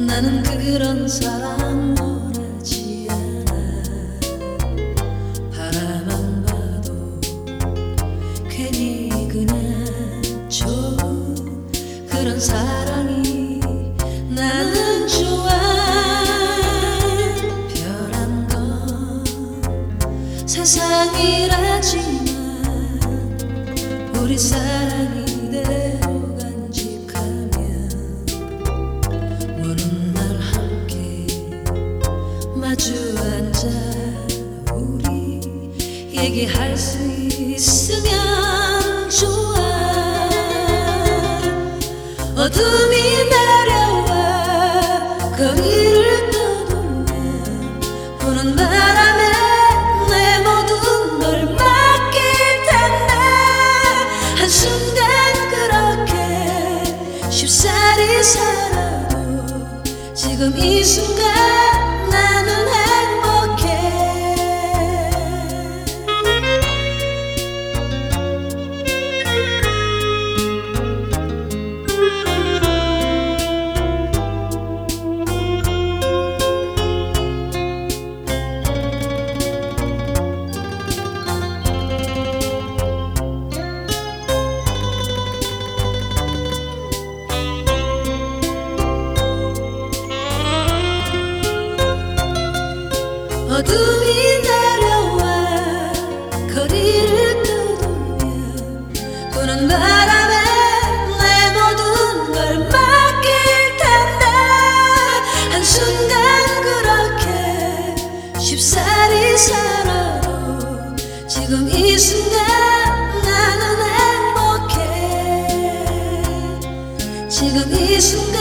난 그런 사람 원하지 않아. 바라만 봐도 괜히 그냥 좋은 그런 사랑이 나는 좋아. 별한 건 세상이라지만 우리 사랑이 마주 앉아 우리 얘기할 수 있으면 좋아. 어둠이 내려와 거리를 떠돌면 부는 바람에 내 모든 걸 맡길 텐데 한순간 그렇게 쉽사리 살아도 지금 이 순간 어둠이 내려와 거리를 떠돌면 부는 바람에 내 모든 걸 맡길 텐데 한순간 그렇게 쉽사리 살아도 지금 이 순간 나는 행복해. 지금 이 순간